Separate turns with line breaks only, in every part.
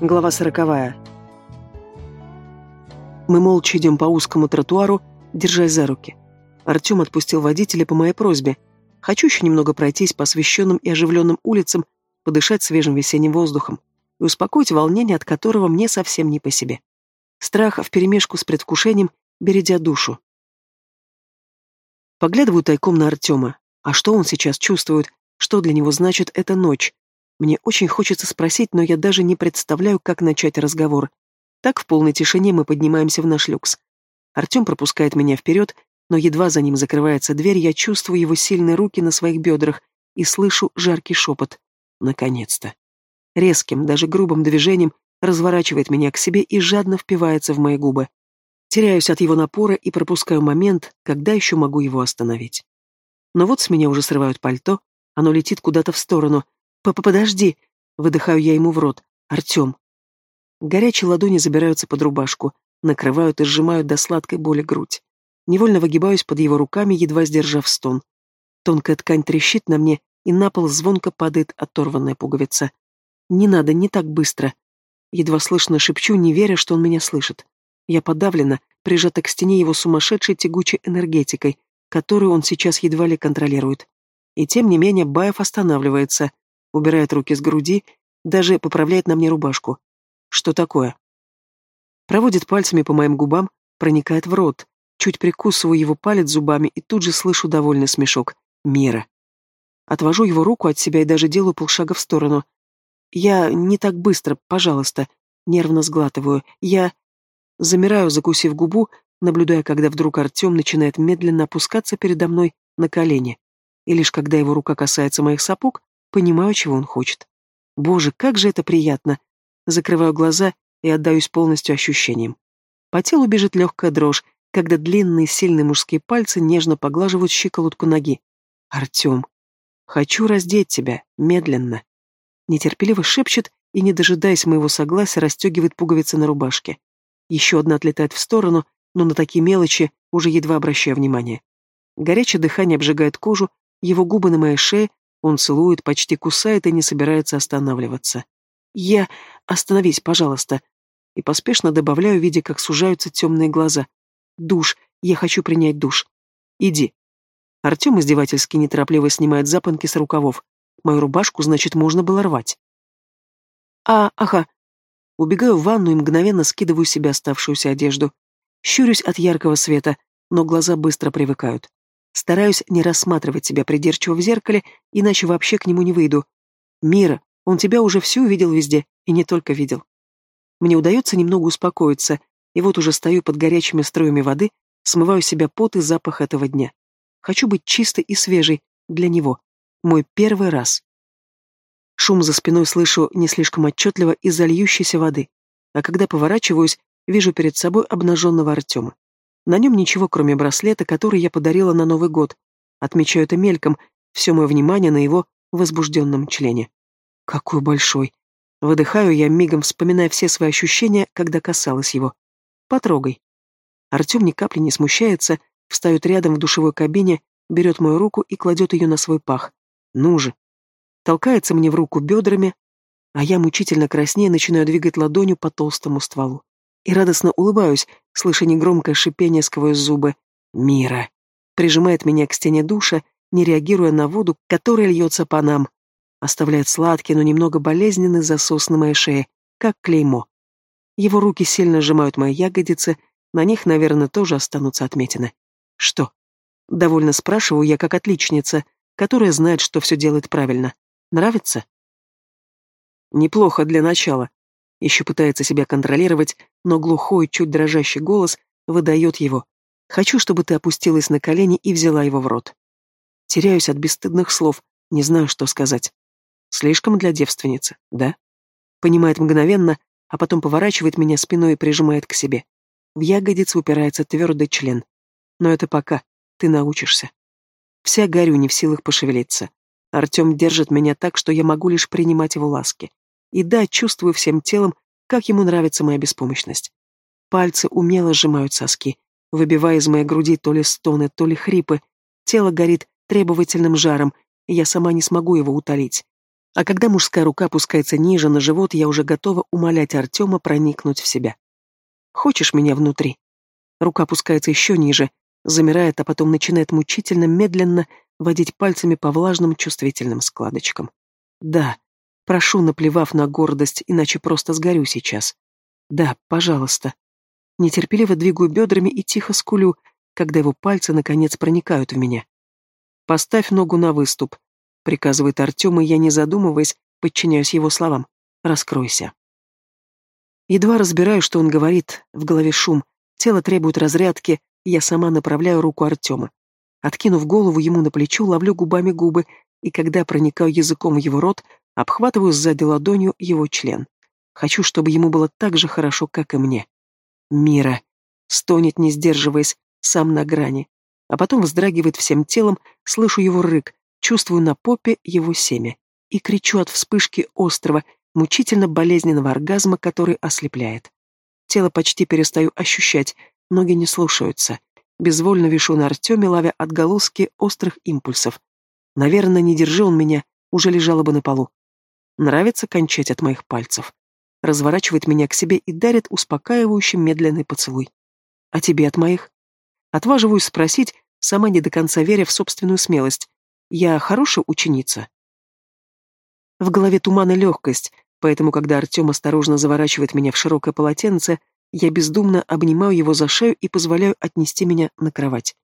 Глава сороковая. Мы молча идем по узкому тротуару, держась за руки. Артем отпустил водителя по моей просьбе. Хочу еще немного пройтись по освещенным и оживленным улицам, подышать свежим весенним воздухом и успокоить волнение, от которого мне совсем не по себе. Страх вперемешку с предвкушением бередя душу. Поглядываю тайком на Артема. А что он сейчас чувствует? Что для него значит эта ночь? Мне очень хочется спросить, но я даже не представляю, как начать разговор. Так в полной тишине мы поднимаемся в наш люкс. Артем пропускает меня вперед, но едва за ним закрывается дверь, я чувствую его сильные руки на своих бедрах и слышу жаркий шепот. Наконец-то. Резким, даже грубым движением разворачивает меня к себе и жадно впивается в мои губы. Теряюсь от его напора и пропускаю момент, когда еще могу его остановить. Но вот с меня уже срывают пальто, оно летит куда-то в сторону, «Папа, подожди!» — выдыхаю я ему в рот. «Артем!» Горячие ладони забираются под рубашку, накрывают и сжимают до сладкой боли грудь. Невольно выгибаюсь под его руками, едва сдержав стон. Тонкая ткань трещит на мне, и на пол звонко падает оторванная пуговица. «Не надо, не так быстро!» Едва слышно шепчу, не веря, что он меня слышит. Я подавлена, прижата к стене его сумасшедшей тягучей энергетикой, которую он сейчас едва ли контролирует. И тем не менее Баев останавливается, убирает руки с груди, даже поправляет на мне рубашку. Что такое? Проводит пальцами по моим губам, проникает в рот. Чуть прикусываю его палец зубами и тут же слышу довольный смешок. Мира. Отвожу его руку от себя и даже делаю полшага в сторону. Я не так быстро, пожалуйста. Нервно сглатываю. Я... Замираю, закусив губу, наблюдая, когда вдруг Артем начинает медленно опускаться передо мной на колени. И лишь когда его рука касается моих сапог, Понимаю, чего он хочет. Боже, как же это приятно. Закрываю глаза и отдаюсь полностью ощущениям. По телу бежит легкая дрожь, когда длинные сильные мужские пальцы нежно поглаживают щиколотку ноги. Артем, хочу раздеть тебя, медленно. Нетерпеливо шепчет и, не дожидаясь моего согласия, расстегивает пуговицы на рубашке. Еще одна отлетает в сторону, но на такие мелочи уже едва обращаю внимание. Горячее дыхание обжигает кожу, его губы на моей шее он целует, почти кусает и не собирается останавливаться. «Я... Остановись, пожалуйста!» И поспешно добавляю, видя, как сужаются темные глаза. «Душ. Я хочу принять душ. Иди». Артем издевательски неторопливо снимает запонки с рукавов. Мою рубашку, значит, можно было рвать. «А, ага». Убегаю в ванну и мгновенно скидываю с себя оставшуюся одежду. Щурюсь от яркого света, но глаза быстро привыкают. Стараюсь не рассматривать себя придирчиво в зеркале, иначе вообще к нему не выйду. Мира, он тебя уже всю видел везде, и не только видел. Мне удается немного успокоиться, и вот уже стою под горячими струями воды, смываю себя пот и запах этого дня. Хочу быть чистой и свежей для него. Мой первый раз. Шум за спиной слышу не слишком отчетливо из-за льющейся воды, а когда поворачиваюсь, вижу перед собой обнаженного Артема. На нем ничего, кроме браслета, который я подарила на Новый год. Отмечаю это мельком, все мое внимание на его возбужденном члене. Какой большой. Выдыхаю я, мигом вспоминая все свои ощущения, когда касалась его. Потрогай. Артем ни капли не смущается, встает рядом в душевой кабине, берет мою руку и кладет ее на свой пах. Ну же. Толкается мне в руку бедрами, а я мучительно краснее начинаю двигать ладонью по толстому стволу и радостно улыбаюсь, слыша негромкое шипение сквозь зубы. «Мира!» Прижимает меня к стене душа, не реагируя на воду, которая льется по нам. Оставляет сладкий, но немного болезненный засос на моей шее, как клеймо. Его руки сильно сжимают мои ягодицы, на них, наверное, тоже останутся отметины. Что? Довольно спрашиваю я, как отличница, которая знает, что все делает правильно. Нравится? Неплохо для начала, еще пытается себя контролировать, но глухой, чуть дрожащий голос выдает его. «Хочу, чтобы ты опустилась на колени и взяла его в рот». Теряюсь от бесстыдных слов, не знаю, что сказать. Слишком для девственницы, да? Понимает мгновенно, а потом поворачивает меня спиной и прижимает к себе. В ягодице упирается твердый член. Но это пока. Ты научишься. Вся горю не в силах пошевелиться. Артем держит меня так, что я могу лишь принимать его ласки. И да, чувствую всем телом, как ему нравится моя беспомощность. Пальцы умело сжимают соски, выбивая из моей груди то ли стоны, то ли хрипы. Тело горит требовательным жаром, и я сама не смогу его утолить. А когда мужская рука опускается ниже на живот, я уже готова умолять Артема проникнуть в себя. «Хочешь меня внутри?» Рука опускается еще ниже, замирает, а потом начинает мучительно, медленно водить пальцами по влажным чувствительным складочкам. «Да, прошу, наплевав на гордость, иначе просто сгорю сейчас. Да, пожалуйста». Нетерпеливо двигаю бедрами и тихо скулю, когда его пальцы наконец проникают в меня. «Поставь ногу на выступ», — приказывает Артем, и я, не задумываясь, подчиняюсь его словам. «Раскройся». Едва разбираю, что он говорит, в голове шум, тело требует разрядки, я сама направляю руку Артема. Откинув голову ему на плечо, ловлю губами губы, и когда проникаю языком в его рот, обхватываю сзади ладонью его член. Хочу, чтобы ему было так же хорошо, как и мне. Мира. Стонет, не сдерживаясь, сам на грани. А потом вздрагивает всем телом, слышу его рык, чувствую на попе его семя. И кричу от вспышки острого, мучительно болезненного оргазма, который ослепляет. Тело почти перестаю ощущать, ноги не слушаются. Безвольно вишу на Артеме, ловя отголоски острых импульсов. Наверное, не держи он меня, уже лежала бы на полу. Нравится кончать от моих пальцев. Разворачивает меня к себе и дарит успокаивающий медленный поцелуй. А тебе от моих? Отваживаюсь спросить, сама не до конца веря в собственную смелость. Я хорошая ученица? В голове туман и легкость, поэтому, когда Артем осторожно заворачивает меня в широкое полотенце, я бездумно обнимаю его за шею и позволяю отнести меня на кровать.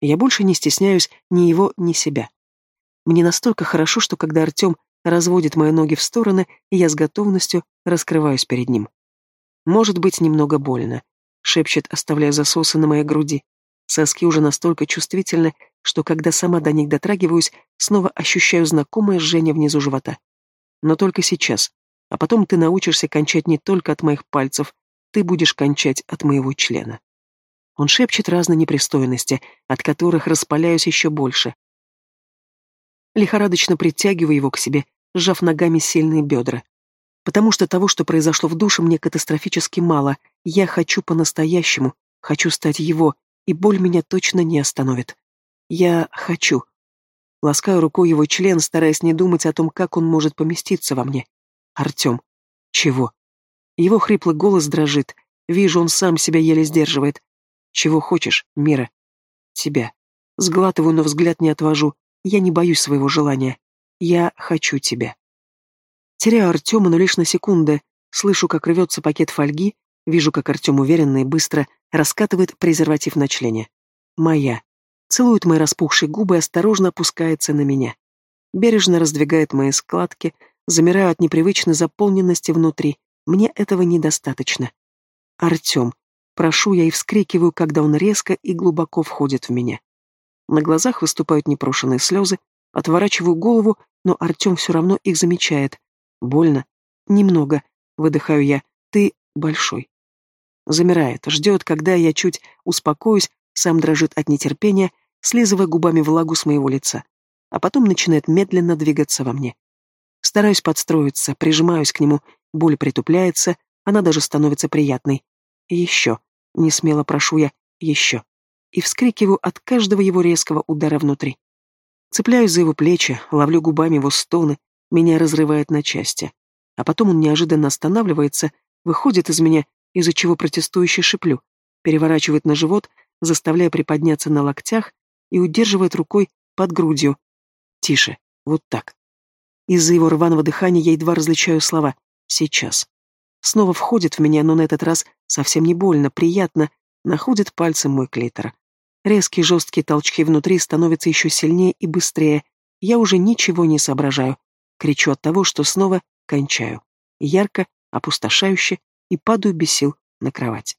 Я больше не стесняюсь ни его, ни себя. Мне настолько хорошо, что когда Артем разводит мои ноги в стороны, я с готовностью раскрываюсь перед ним. «Может быть, немного больно», — шепчет, оставляя засосы на моей груди. Соски уже настолько чувствительны, что когда сама до них дотрагиваюсь, снова ощущаю знакомое жжение внизу живота. Но только сейчас. А потом ты научишься кончать не только от моих пальцев, ты будешь кончать от моего члена. Он шепчет разные непристойности, от которых распаляюсь еще больше. Лихорадочно притягиваю его к себе, сжав ногами сильные бедра. Потому что того, что произошло в душе, мне катастрофически мало. Я хочу по-настоящему, хочу стать его, и боль меня точно не остановит. Я хочу. Ласкаю рукой его член, стараясь не думать о том, как он может поместиться во мне. Артем. Чего? Его хриплый голос дрожит. Вижу, он сам себя еле сдерживает. Чего хочешь, Мира? Тебя. Сглатываю, но взгляд не отвожу. Я не боюсь своего желания. Я хочу тебя. Теряю Артема, но лишь на секунды. Слышу, как рвется пакет фольги, вижу, как Артем уверенно и быстро раскатывает презерватив на члене. Моя. Целует мои распухшие губы и осторожно опускается на меня. Бережно раздвигает мои складки, замираю от непривычной заполненности внутри, мне этого недостаточно. Артем. Прошу я и вскрикиваю, когда он резко и глубоко входит в меня. На глазах выступают непрошенные слезы, отворачиваю голову, но Артем все равно их замечает. Больно. Немного. Выдыхаю я. Ты большой. Замирает, ждет, когда я чуть успокоюсь, сам дрожит от нетерпения, слизывая губами влагу с моего лица. А потом начинает медленно двигаться во мне. Стараюсь подстроиться, прижимаюсь к нему, боль притупляется, она даже становится приятной. Еще. Не смело прошу я. Еще. И вскрикиваю от каждого его резкого удара внутри. Цепляюсь за его плечи, ловлю губами его стоны, меня разрывает на части. А потом он неожиданно останавливается, выходит из меня, из-за чего протестующе шиплю, переворачивает на живот, заставляя приподняться на локтях и удерживает рукой под грудью. Тише, вот так. Из-за его рваного дыхания я едва различаю слова «сейчас». Снова входит в меня, но на этот раз совсем не больно, приятно, находит пальцем мой клитор. Резкие жесткие толчки внутри становятся еще сильнее и быстрее. Я уже ничего не соображаю. Кричу от того, что снова кончаю. Ярко, опустошающе и падаю без сил на кровать.